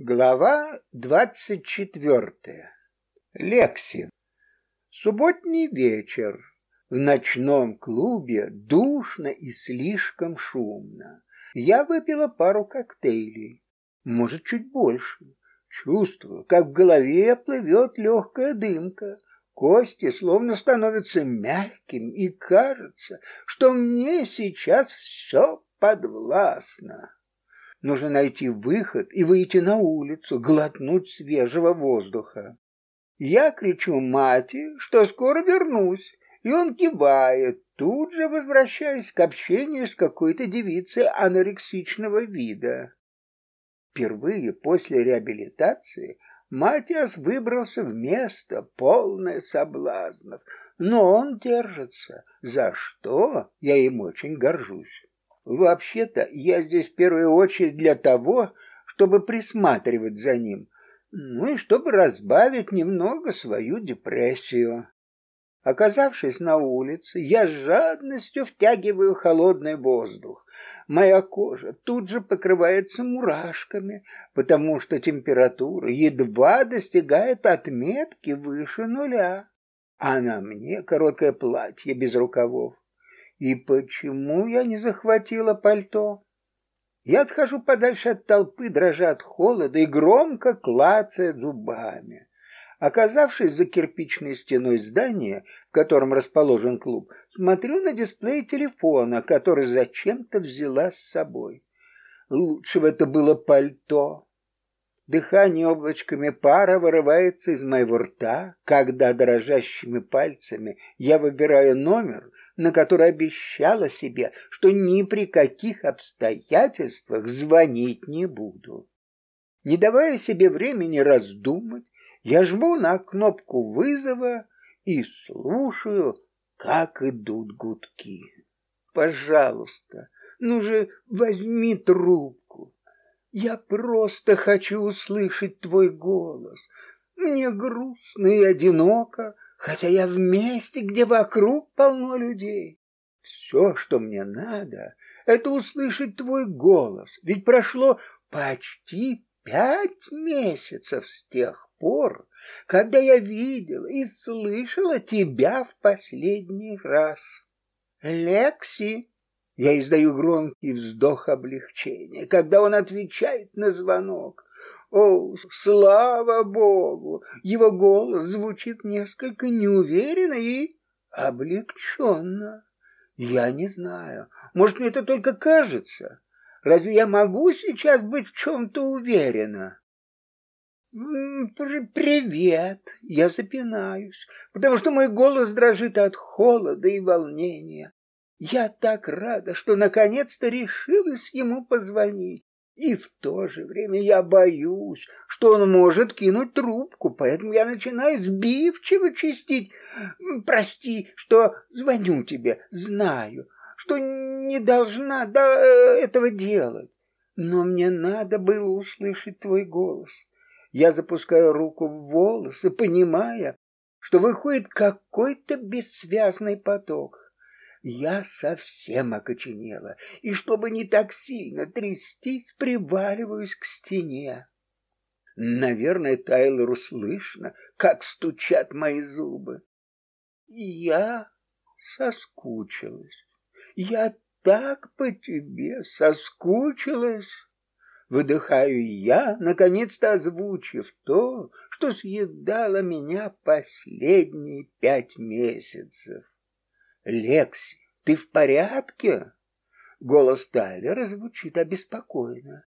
Глава двадцать четвертая. Лекси. Субботний вечер. В ночном клубе душно и слишком шумно. Я выпила пару коктейлей, может, чуть больше. Чувствую, как в голове плывет легкая дымка. Кости словно становятся мягкими, и кажется, что мне сейчас все подвластно. Нужно найти выход и выйти на улицу, глотнуть свежего воздуха. Я кричу мате, что скоро вернусь, и он кивает, тут же возвращаясь к общению с какой-то девицей анорексичного вида. Впервые после реабилитации Матиас выбрался в место, полное соблазнов, но он держится, за что я им очень горжусь. Вообще-то я здесь в первую очередь для того, чтобы присматривать за ним, ну и чтобы разбавить немного свою депрессию. Оказавшись на улице, я с жадностью втягиваю холодный воздух. Моя кожа тут же покрывается мурашками, потому что температура едва достигает отметки выше нуля. А на мне короткое платье без рукавов. И почему я не захватила пальто? Я отхожу подальше от толпы, дрожа от холода и громко клацая зубами. Оказавшись за кирпичной стеной здания, в котором расположен клуб, смотрю на дисплей телефона, который зачем-то взяла с собой. Лучше бы это было пальто. Дыхание облачками пара вырывается из моего рта, когда дрожащими пальцами я выбираю номер, на который обещала себе, что ни при каких обстоятельствах звонить не буду. Не давая себе времени раздумать, я жму на кнопку вызова и слушаю, как идут гудки. Пожалуйста, ну же возьми трубку. Я просто хочу услышать твой голос. Мне грустно и одиноко, хотя я в месте, где вокруг полно людей. Все, что мне надо, это услышать твой голос, ведь прошло почти пять месяцев с тех пор, когда я видела и слышала тебя в последний раз. Лекси, я издаю громкий вздох облегчения, когда он отвечает на звонок. О, слава Богу! Его голос звучит несколько неуверенно и облегченно. Я не знаю, может, мне это только кажется. Разве я могу сейчас быть в чем-то уверена? «Привет!» Я запинаюсь, потому что мой голос дрожит от холода и волнения. Я так рада, что наконец-то решилась ему позвонить. И в то же время я боюсь, что он может кинуть трубку, поэтому я начинаю сбивчиво чистить. Прости, что звоню тебе, знаю, что не должна до этого делать, но мне надо было услышать твой голос. Я запускаю руку в волосы, понимая, что выходит какой-то бессвязный поток. Я совсем окоченела, и чтобы не так сильно трястись, приваливаюсь к стене. Наверное, Тайлеру слышно, как стучат мои зубы. Я соскучилась. Я так по тебе соскучилась. Выдыхаю я, наконец-то озвучив то, что съедало меня последние пять месяцев. Лекси, ты в порядке? Голос Тайлера звучит обеспокоенно.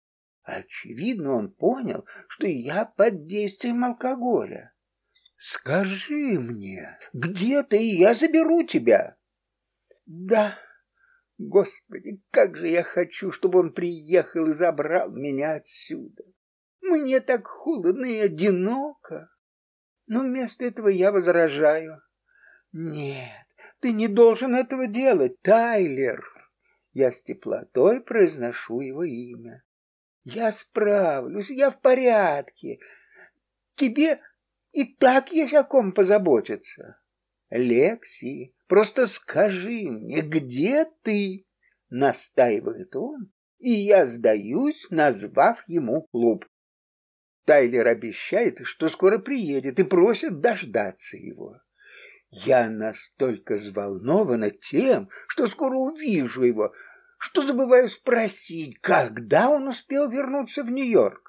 Очевидно, он понял, что я под действием алкоголя. Скажи мне, где ты, и я заберу тебя. Да, Господи, как же я хочу, чтобы он приехал и забрал меня отсюда. Мне так холодно и одиноко. Но вместо этого я возражаю. Нет, ты не должен этого делать, Тайлер. Я с теплотой произношу его имя. Я справлюсь, я в порядке. Тебе и так есть о ком позаботиться. Лекси, просто скажи мне, где ты? Настаивает он, и я сдаюсь, назвав ему клуб. Тайлер обещает, что скоро приедет и просит дождаться его. Я настолько взволнована тем, что скоро увижу его, что забываю спросить, когда он успел вернуться в Нью-Йорк.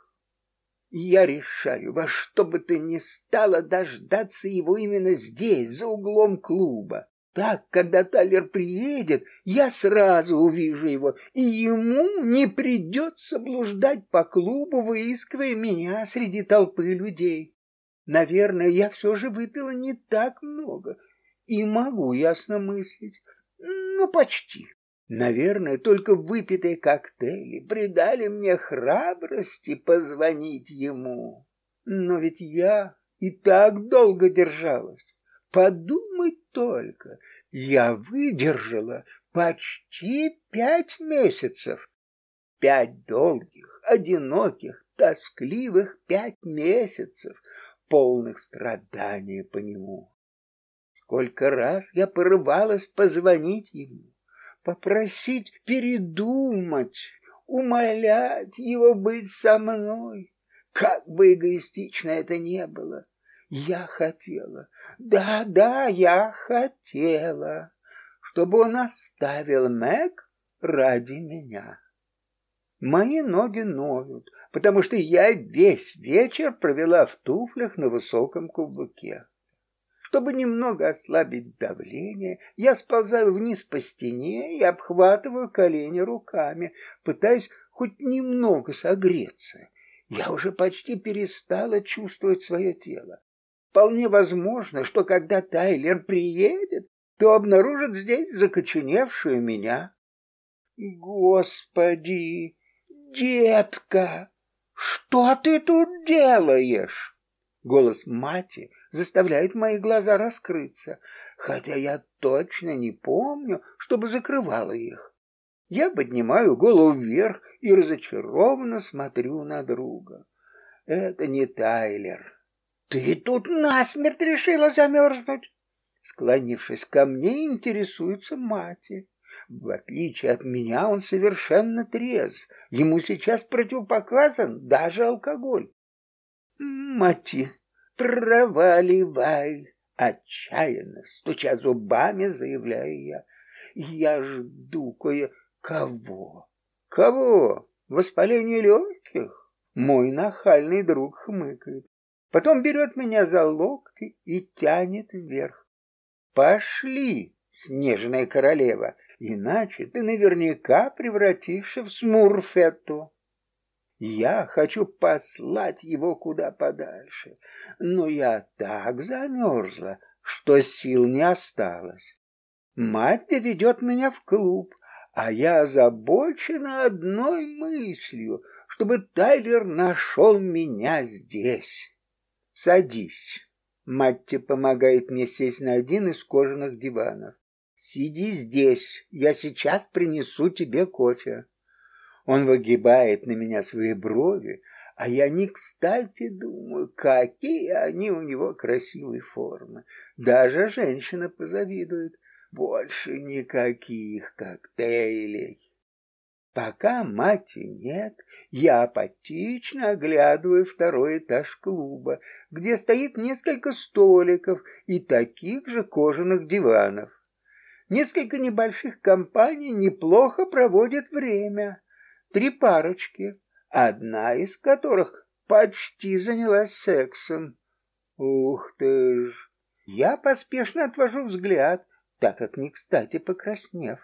Я решаю во что бы то ни стало дождаться его именно здесь, за углом клуба. Так, когда Тайлер приедет, я сразу увижу его, и ему не придется блуждать по клубу, выискивая меня среди толпы людей. Наверное, я все же выпила не так много и могу ясно мыслить. Ну, почти. Наверное, только выпитые коктейли придали мне храбрости позвонить ему. Но ведь я и так долго держалась. Подумай только, я выдержала почти пять месяцев. Пять долгих, одиноких, тоскливых пять месяцев, полных страдания по нему. Сколько раз я порывалась позвонить ему, попросить передумать, умолять его быть со мной. Как бы эгоистично это не было, я хотела, да, да, я хотела, чтобы он оставил Мэг ради меня. Мои ноги ноют, потому что я весь вечер провела в туфлях на высоком каблуке. Чтобы немного ослабить давление, я сползаю вниз по стене и обхватываю колени руками, пытаясь хоть немного согреться. Я уже почти перестала чувствовать свое тело. Вполне возможно, что когда Тайлер приедет, то обнаружит здесь закоченевшую меня. Господи, детка, что ты тут делаешь? Голос мати заставляет мои глаза раскрыться, хотя я точно не помню, чтобы закрывала их. Я поднимаю голову вверх и разочарованно смотрю на друга. Это не Тайлер. Ты тут насмерть решила замерзнуть? Склонившись ко мне, интересуется мать. В отличие от меня, он совершенно трезв. Ему сейчас противопоказан даже алкоголь. Мати, проваливай! Отчаянно, стуча зубами, заявляю я. Я жду кое кого. Кого? Воспаление легких? Мой нахальный друг хмыкает. Потом берет меня за локти и тянет вверх. Пошли, снежная королева, иначе ты наверняка превратишься в смурфетту. Я хочу послать его куда подальше, но я так замерзла, что сил не осталось. Мать ведет меня в клуб, а я озабочена одной мыслью, чтобы Тайлер нашел меня здесь. Садись. Матти помогает мне сесть на один из кожаных диванов. Сиди здесь, я сейчас принесу тебе кофе. Он выгибает на меня свои брови, а я не кстати думаю, какие они у него красивые формы. Даже женщина позавидует. Больше никаких коктейлей. Пока мати нет, я апатично оглядываю второй этаж клуба, где стоит несколько столиков и таких же кожаных диванов. Несколько небольших компаний неплохо проводят время три парочки, одна из которых почти занялась сексом. Ух ты ж! Я поспешно отвожу взгляд, так как не кстати покраснев.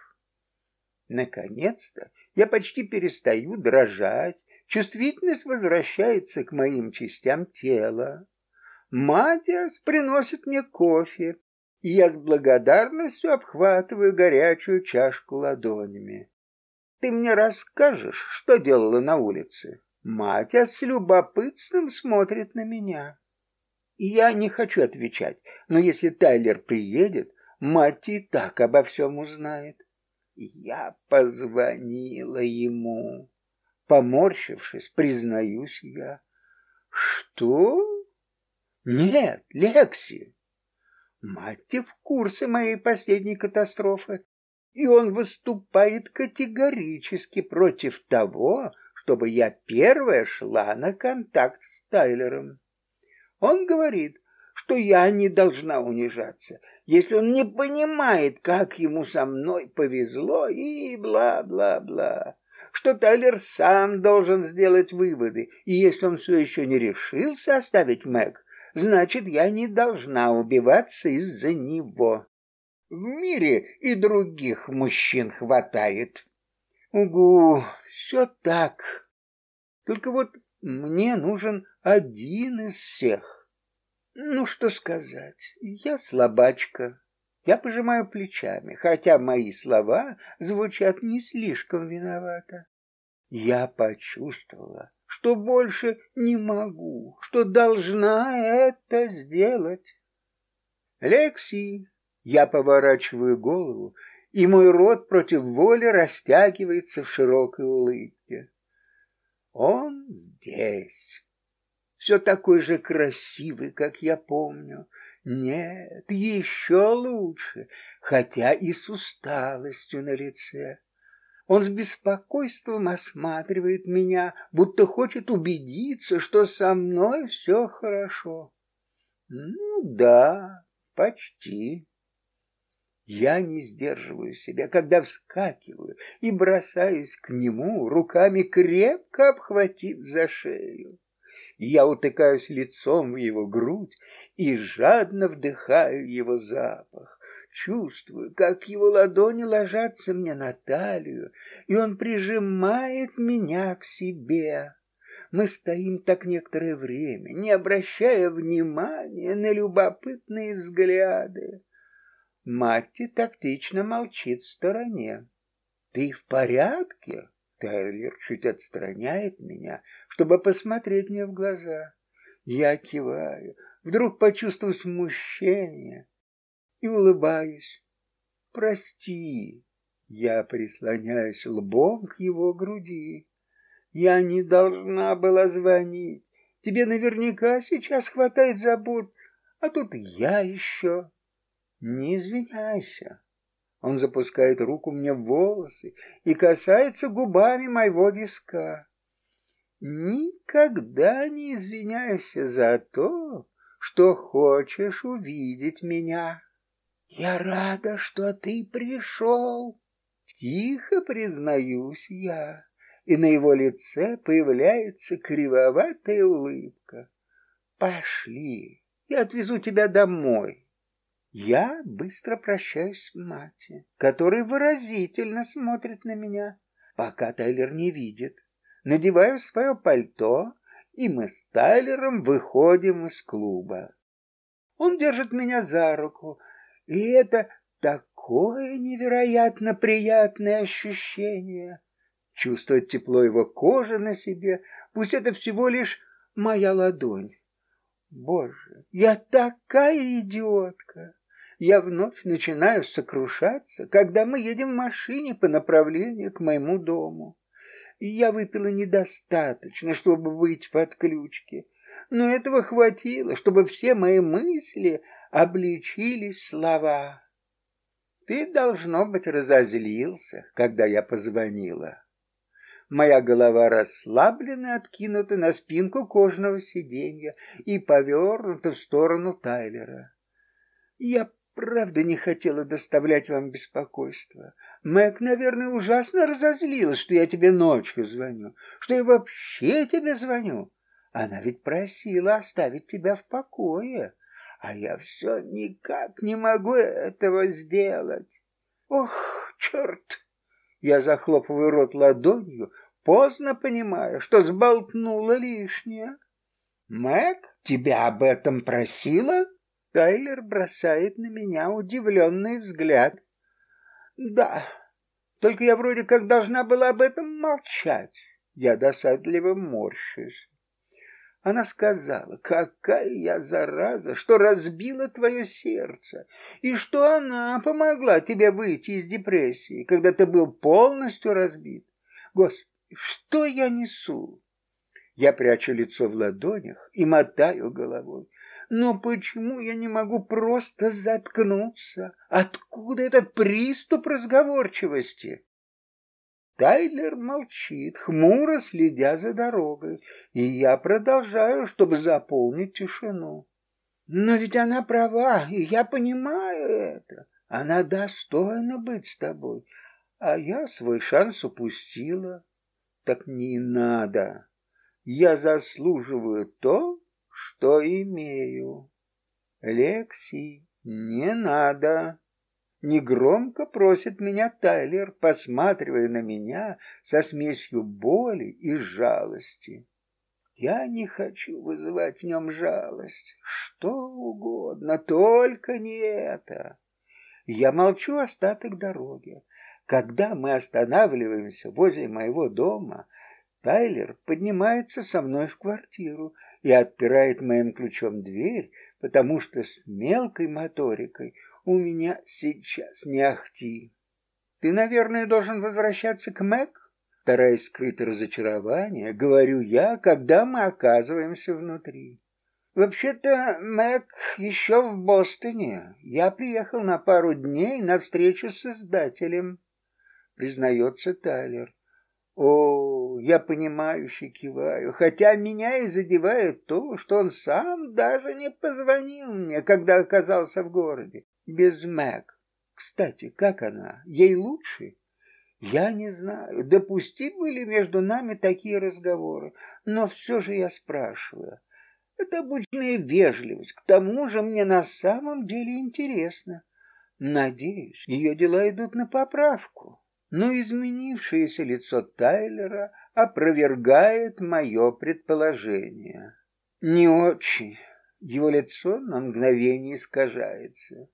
Наконец-то я почти перестаю дрожать, чувствительность возвращается к моим частям тела. Матиас приносит мне кофе, и я с благодарностью обхватываю горячую чашку ладонями. Ты мне расскажешь, что делала на улице? Матя с любопытством смотрит на меня. Я не хочу отвечать, но если Тайлер приедет, мать и так обо всем узнает. Я позвонила ему. Поморщившись, признаюсь я. Что? Нет, Лекси. Мать в курсе моей последней катастрофы и он выступает категорически против того, чтобы я первая шла на контакт с Тайлером. Он говорит, что я не должна унижаться, если он не понимает, как ему со мной повезло и бла-бла-бла, что Тайлер сам должен сделать выводы, и если он все еще не решился оставить Мэг, значит, я не должна убиваться из-за него. В мире и других мужчин хватает. Угу, все так. Только вот мне нужен один из всех. Ну, что сказать, я слабачка. Я пожимаю плечами, хотя мои слова звучат не слишком виновато. Я почувствовала, что больше не могу, что должна это сделать. Лекси, я поворачиваю голову, и мой рот против воли растягивается в широкой улыбке. Он здесь. Все такой же красивый, как я помню. Нет, еще лучше, хотя и с усталостью на лице. Он с беспокойством осматривает меня, будто хочет убедиться, что со мной все хорошо. Ну да, почти. Я не сдерживаю себя, когда вскакиваю и бросаюсь к нему, руками крепко обхватив за шею. Я утыкаюсь лицом в его грудь и жадно вдыхаю его запах. Чувствую, как его ладони ложатся мне на талию, и он прижимает меня к себе. Мы стоим так некоторое время, не обращая внимания на любопытные взгляды. Матти тактично молчит в стороне. «Ты в порядке?» Тайлер чуть отстраняет меня, чтобы посмотреть мне в глаза. Я киваю, вдруг почувствую смущение и улыбаюсь. «Прости!» Я прислоняюсь лбом к его груди. «Я не должна была звонить. Тебе наверняка сейчас хватает забот, а тут я еще...» Не извиняйся. Он запускает руку мне в волосы и касается губами моего виска. Никогда не извиняйся за то, что хочешь увидеть меня. Я рада, что ты пришел. Тихо признаюсь я, и на его лице появляется кривоватая улыбка. Пошли, я отвезу тебя домой. Я быстро прощаюсь с Мати, который выразительно смотрит на меня, пока Тайлер не видит. Надеваю свое пальто, и мы с Тайлером выходим из клуба. Он держит меня за руку, и это такое невероятно приятное ощущение. Чувствовать тепло его кожи на себе, пусть это всего лишь моя ладонь. Боже, я такая идиотка! я вновь начинаю сокрушаться, когда мы едем в машине по направлению к моему дому. Я выпила недостаточно, чтобы быть в отключке, но этого хватило, чтобы все мои мысли обличились слова. Ты, должно быть, разозлился, когда я позвонила. Моя голова расслаблена, откинута на спинку кожаного сиденья и повернута в сторону Тайлера. Я Правда, не хотела доставлять вам беспокойство. Мэг, наверное, ужасно разозлилась, что я тебе ночью звоню, что я вообще тебе звоню. Она ведь просила оставить тебя в покое, а я все никак не могу этого сделать. Ох, черт! Я захлопываю рот ладонью, поздно понимая, что сболтнула лишнее. Мэг тебя об этом просила? Тайлер бросает на меня удивленный взгляд. Да, только я вроде как должна была об этом молчать. Я досадливо морщусь. Она сказала, какая я зараза, что разбила твое сердце, и что она помогла тебе выйти из депрессии, когда ты был полностью разбит. Господи, что я несу? Я прячу лицо в ладонях и мотаю головой. Но почему я не могу просто заткнуться? Откуда этот приступ разговорчивости? Тайлер молчит, хмуро следя за дорогой, и я продолжаю, чтобы заполнить тишину. Но ведь она права, и я понимаю это. Она достойна быть с тобой, а я свой шанс упустила. Так не надо. Я заслуживаю то, что имею. Лекси, не надо. Негромко просит меня Тайлер, посматривая на меня со смесью боли и жалости. Я не хочу вызывать в нем жалость. Что угодно, только не это. Я молчу остаток дороги. Когда мы останавливаемся возле моего дома, Тайлер поднимается со мной в квартиру и отпирает моим ключом дверь, потому что с мелкой моторикой у меня сейчас не ахти. Ты, наверное, должен возвращаться к Мэг? Стараясь скрыть разочарование, говорю я, когда мы оказываемся внутри. Вообще-то Мэг еще в Бостоне. Я приехал на пару дней на встречу с издателем, признается Тайлер. О, я понимающе киваю, хотя меня и задевает то, что он сам даже не позвонил мне, когда оказался в городе без Мэг. Кстати, как она? Ей лучше? Я не знаю, допустимы ли между нами такие разговоры, но все же я спрашиваю. Это обычная вежливость, к тому же мне на самом деле интересно. Надеюсь, ее дела идут на поправку. Но изменившееся лицо Тайлера опровергает мое предположение. Не очень. Его лицо на мгновение искажается.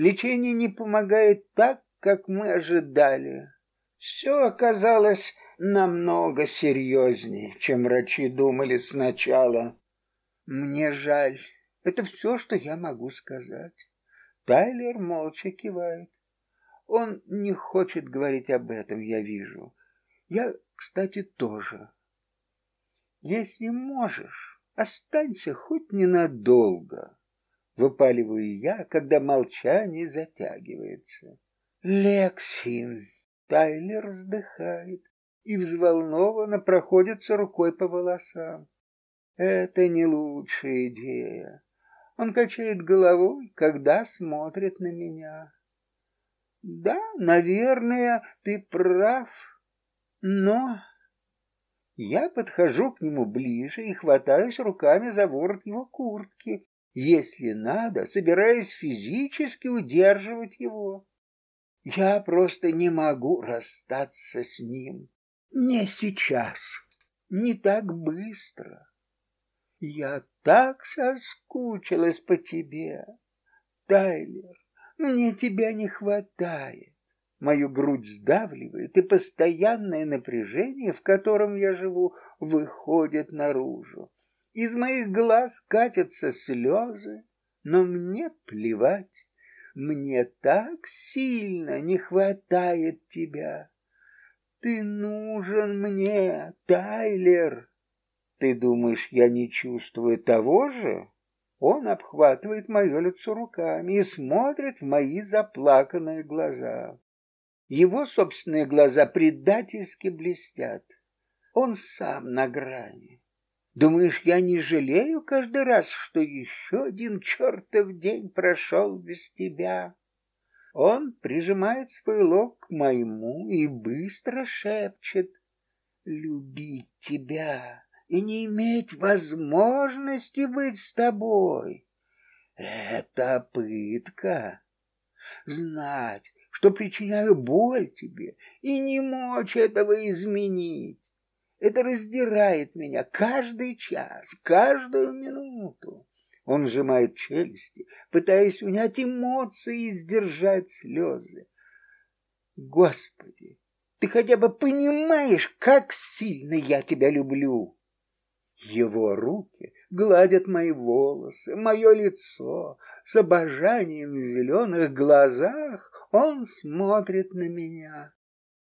Лечение не помогает так, как мы ожидали. Все оказалось намного серьезнее, чем врачи думали сначала. Мне жаль. Это все, что я могу сказать. Тайлер молча кивает. Он не хочет говорить об этом, я вижу. Я, кстати, тоже. Если можешь, останься хоть ненадолго выпаливаю я, когда молчание затягивается. Лексин. Тайлер вздыхает и взволнованно проходится рукой по волосам. Это не лучшая идея. Он качает головой, когда смотрит на меня. Да, наверное, ты прав, но я подхожу к нему ближе и хватаюсь руками за ворот его куртки, если надо, собираясь физически удерживать его. Я просто не могу расстаться с ним. Не сейчас, не так быстро. Я так соскучилась по тебе. Тайлер, мне тебя не хватает. Мою грудь сдавливает, и постоянное напряжение, в котором я живу, выходит наружу. Из моих глаз катятся слезы, но мне плевать. Мне так сильно не хватает тебя. Ты нужен мне, Тайлер. Ты думаешь, я не чувствую того же? Он обхватывает мое лицо руками и смотрит в мои заплаканные глаза. Его собственные глаза предательски блестят. Он сам на грани. Думаешь, я не жалею каждый раз, что еще один чертов день прошел без тебя? Он прижимает свой лоб к моему и быстро шепчет «Любить тебя и не иметь возможности быть с тобой. Это пытка. Знать, что причиняю боль тебе и не мочь этого изменить. Это раздирает меня каждый час, каждую минуту. Он сжимает челюсти, пытаясь унять эмоции и сдержать слезы. Господи, ты хотя бы понимаешь, как сильно я тебя люблю. Его руки гладят мои волосы, мое лицо. С обожанием в зеленых глазах он смотрит на меня.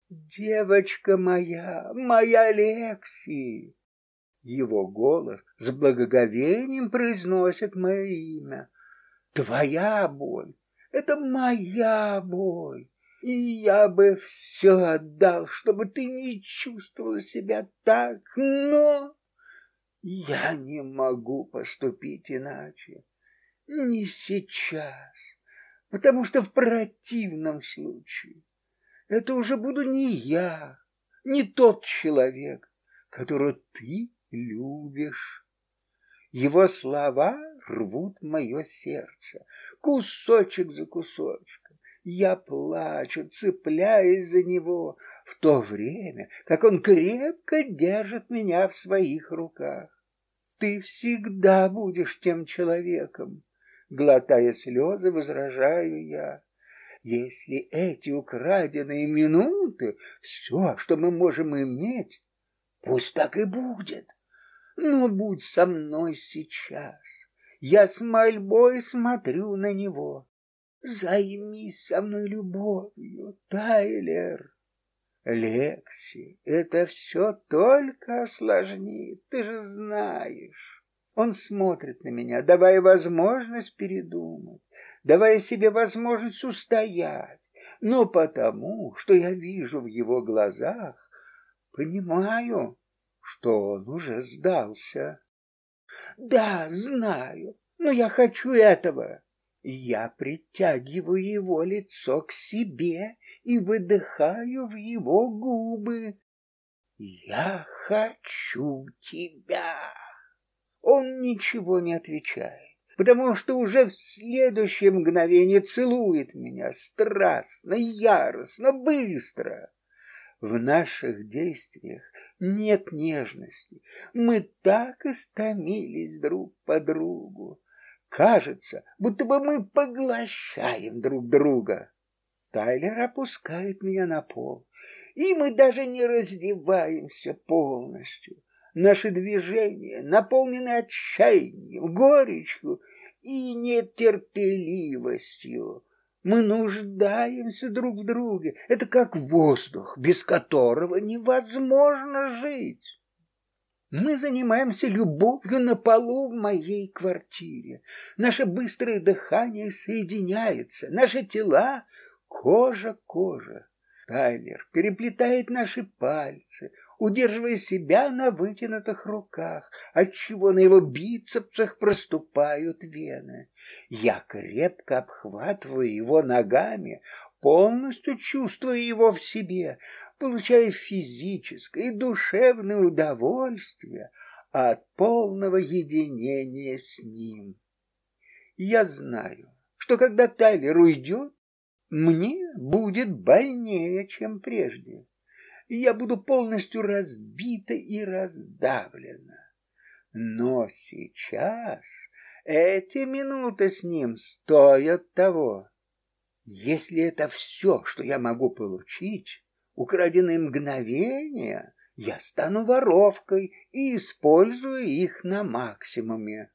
Девочка моя, моя Лекси. Его голос с благоговением произносит мое имя. Твоя боль — это моя боль. И я бы все отдал, чтобы ты не чувствовала себя так, но я не могу поступить иначе. Не сейчас, потому что в противном случае это уже буду не я, не тот человек, которого ты любишь. Его слова рвут мое сердце, кусочек за кусочком. Я плачу, цепляясь за него, в то время, как он крепко держит меня в своих руках. Ты всегда будешь тем человеком, глотая слезы, возражаю я. Если эти украденные минуты — все, что мы можем иметь, пусть так и будет. Но будь со мной сейчас. Я с мольбой смотрю на него. Займись со мной любовью, Тайлер. Лекси, это все только осложнит, ты же знаешь. Он смотрит на меня, давая возможность передумать, давая себе возможность устоять, но потому, что я вижу в его глазах, понимаю, что он уже сдался. Да, знаю, но я хочу этого. Я притягиваю его лицо к себе и выдыхаю в его губы. Я хочу тебя. Он ничего не отвечает, потому что уже в следующее мгновение целует меня страстно, яростно, быстро. В наших действиях нет нежности. Мы так истомились друг по другу. Кажется, будто бы мы поглощаем друг друга. Тайлер опускает меня на пол, и мы даже не раздеваемся полностью. Наши движения наполнены отчаянием, горечью и нетерпеливостью. Мы нуждаемся друг в друге. Это как воздух, без которого невозможно жить. Мы занимаемся любовью на полу в моей квартире. Наше быстрое дыхание соединяется, наши тела кожа-кожа. Тайлер переплетает наши пальцы, удерживая себя на вытянутых руках, отчего на его бицепсах проступают вены. Я крепко обхватываю его ногами, полностью чувствуя его в себе, получая физическое и душевное удовольствие от полного единения с ним. Я знаю, что когда Тайлер уйдет, мне будет больнее, чем прежде. Я буду полностью разбита и раздавлена. Но сейчас эти минуты с ним стоят того. Если это все, что я могу получить, украденные мгновения, я стану воровкой и использую их на максимуме.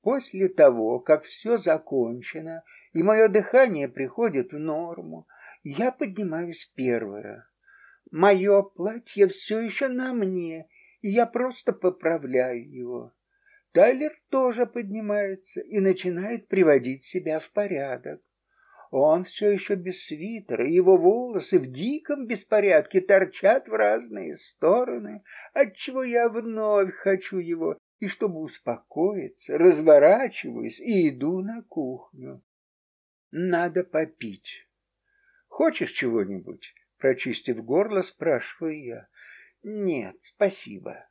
После того, как все закончено и мое дыхание приходит в норму, я поднимаюсь первая. Мое платье все еще на мне, и я просто поправляю его. Тайлер тоже поднимается и начинает приводить себя в порядок. Он все еще без свитера, его волосы в диком беспорядке торчат в разные стороны, отчего я вновь хочу его, и чтобы успокоиться, разворачиваюсь и иду на кухню. Надо попить. Хочешь чего-нибудь? Прочистив горло, спрашиваю я. Нет, спасибо.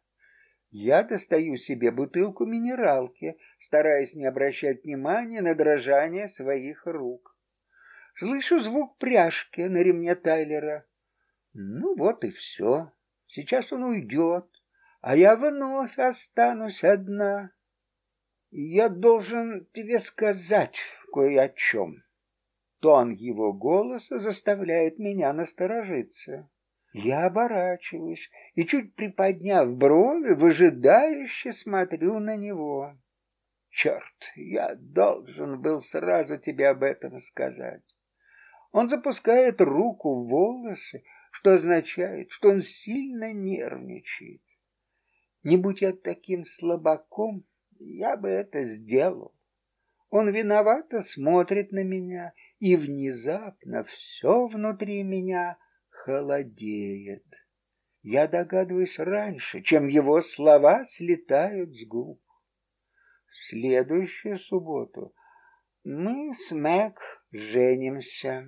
Я достаю себе бутылку минералки, стараясь не обращать внимания на дрожание своих рук. Слышу звук пряжки на ремне Тайлера. Ну вот и все. Сейчас он уйдет, а я вновь останусь одна. Я должен тебе сказать кое о чем. Тон его голоса заставляет меня насторожиться. Я оборачиваюсь и, чуть приподняв брови, выжидающе смотрю на него. Черт, я должен был сразу тебе об этом сказать. Он запускает руку в волосы, что означает, что он сильно нервничает. Не будь я таким слабаком, я бы это сделал. Он виновато смотрит на меня и внезапно все внутри меня холодеет. Я догадываюсь раньше, чем его слова слетают с губ. В следующую субботу мы с Мэг женимся.